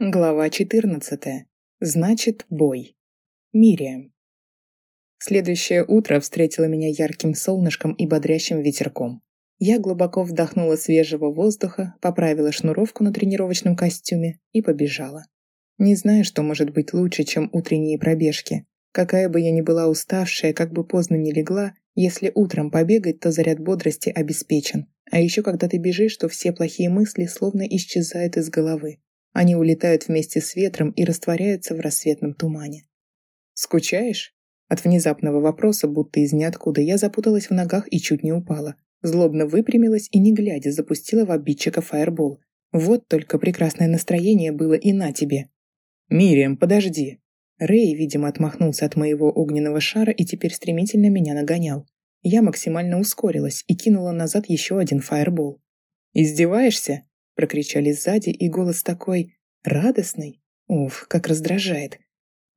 Глава 14. Значит, бой. Мириам. Следующее утро встретило меня ярким солнышком и бодрящим ветерком. Я глубоко вдохнула свежего воздуха, поправила шнуровку на тренировочном костюме и побежала. Не знаю, что может быть лучше, чем утренние пробежки. Какая бы я ни была уставшая, как бы поздно ни легла, если утром побегать, то заряд бодрости обеспечен. А еще когда ты бежишь, то все плохие мысли словно исчезают из головы. Они улетают вместе с ветром и растворяются в рассветном тумане. «Скучаешь?» От внезапного вопроса, будто из ниоткуда, я запуталась в ногах и чуть не упала. Злобно выпрямилась и, не глядя, запустила в обидчика фаербол. Вот только прекрасное настроение было и на тебе. «Мириам, подожди!» Рэй, видимо, отмахнулся от моего огненного шара и теперь стремительно меня нагонял. Я максимально ускорилась и кинула назад еще один фаербол. «Издеваешься?» Прокричали сзади, и голос такой радостный. Уф, как раздражает.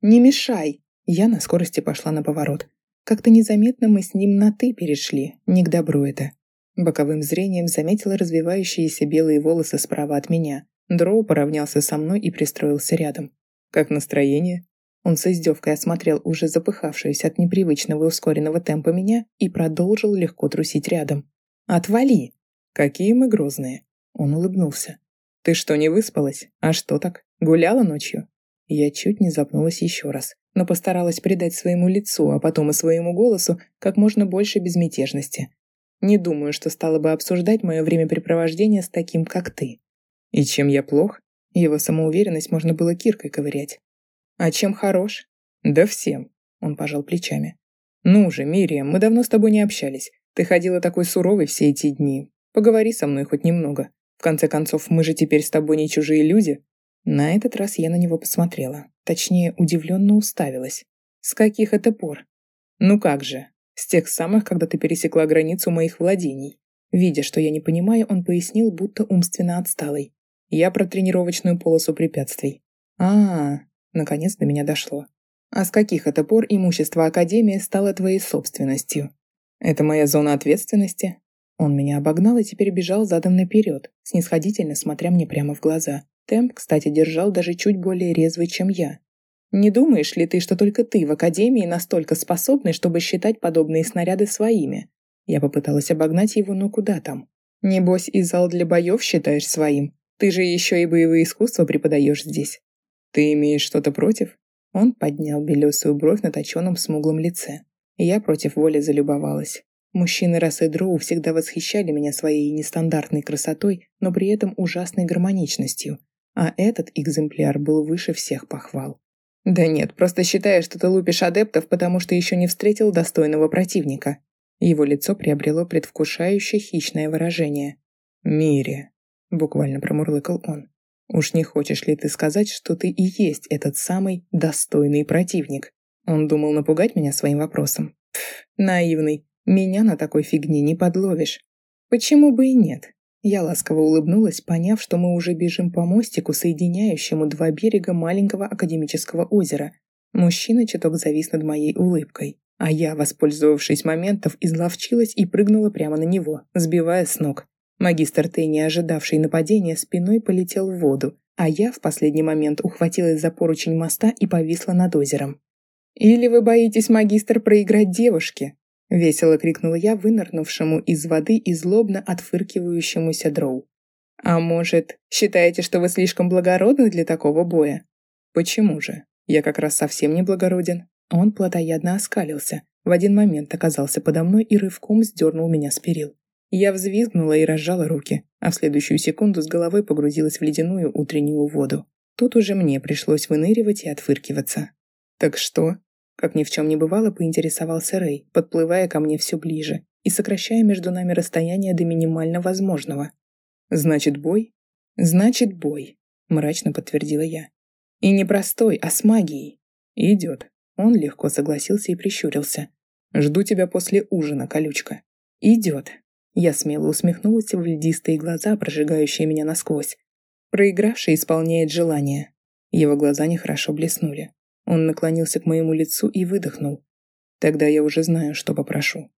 «Не мешай!» Я на скорости пошла на поворот. Как-то незаметно мы с ним на «ты» перешли. Не к добру это. Боковым зрением заметила развивающиеся белые волосы справа от меня. Дроу поравнялся со мной и пристроился рядом. «Как настроение?» Он с издевкой осмотрел уже запыхавшуюся от непривычного и ускоренного темпа меня и продолжил легко трусить рядом. «Отвали!» «Какие мы грозные!» Он улыбнулся. «Ты что, не выспалась? А что так? Гуляла ночью?» Я чуть не запнулась еще раз, но постаралась придать своему лицу, а потом и своему голосу как можно больше безмятежности. Не думаю, что стала бы обсуждать мое времяпрепровождение с таким, как ты. И чем я плох? Его самоуверенность можно было киркой ковырять. А чем хорош? Да всем. Он пожал плечами. Ну же, Мириам, мы давно с тобой не общались. Ты ходила такой суровой все эти дни. Поговори со мной хоть немного. В конце концов, мы же теперь с тобой не чужие люди. На этот раз я на него посмотрела. Точнее, удивленно уставилась. С каких это пор? Ну как же? С тех самых, когда ты пересекла границу моих владений. Видя, что я не понимаю, он пояснил, будто умственно отсталый. Я про тренировочную полосу препятствий. А, -а, -а наконец до меня дошло. А с каких это пор имущество Академии стало твоей собственностью? Это моя зона ответственности? Он меня обогнал и теперь бежал задом наперед, снисходительно смотря мне прямо в глаза. Темп, кстати, держал даже чуть более резвый, чем я. «Не думаешь ли ты, что только ты в Академии настолько способный, чтобы считать подобные снаряды своими?» Я попыталась обогнать его, но куда там? «Небось, и зал для боев считаешь своим? Ты же еще и боевые искусства преподаешь здесь. Ты имеешь что-то против?» Он поднял белесую бровь на точенном смуглом лице. Я против воли залюбовалась. Мужчины расы Дроу всегда восхищали меня своей нестандартной красотой, но при этом ужасной гармоничностью, а этот экземпляр был выше всех похвал. Да нет, просто считаю, что ты лупишь адептов, потому что еще не встретил достойного противника. Его лицо приобрело предвкушающее хищное выражение. «Мире», — буквально промурлыкал он. «Уж не хочешь ли ты сказать, что ты и есть этот самый достойный противник?» Он думал напугать меня своим вопросом. Пф, наивный. Меня на такой фигне не подловишь. Почему бы и нет? Я ласково улыбнулась, поняв, что мы уже бежим по мостику, соединяющему два берега маленького академического озера. Мужчина чуток завис над моей улыбкой, а я, воспользовавшись моментом, изловчилась и прыгнула прямо на него, сбивая с ног. Магистр Тей, не ожидавший нападения, спиной полетел в воду, а я в последний момент ухватилась за поручень моста и повисла над озером. «Или вы боитесь, магистр, проиграть девушке?» Весело крикнула я вынырнувшему из воды и злобно отфыркивающемуся дроу. «А может, считаете, что вы слишком благородны для такого боя?» «Почему же? Я как раз совсем не благороден». Он плотоядно оскалился, в один момент оказался подо мной и рывком сдернул меня с перил. Я взвизгнула и разжала руки, а в следующую секунду с головой погрузилась в ледяную утреннюю воду. Тут уже мне пришлось выныривать и отфыркиваться. «Так что?» Как ни в чем не бывало, поинтересовался Рэй, подплывая ко мне все ближе и сокращая между нами расстояние до минимально возможного. «Значит, бой?» «Значит, бой», — мрачно подтвердила я. «И не простой, а с магией». «Идет». Он легко согласился и прищурился. «Жду тебя после ужина, колючка». «Идет». Я смело усмехнулась в льдистые глаза, прожигающие меня насквозь. Проигравший исполняет желание. Его глаза нехорошо блеснули. Он наклонился к моему лицу и выдохнул. Тогда я уже знаю, что попрошу.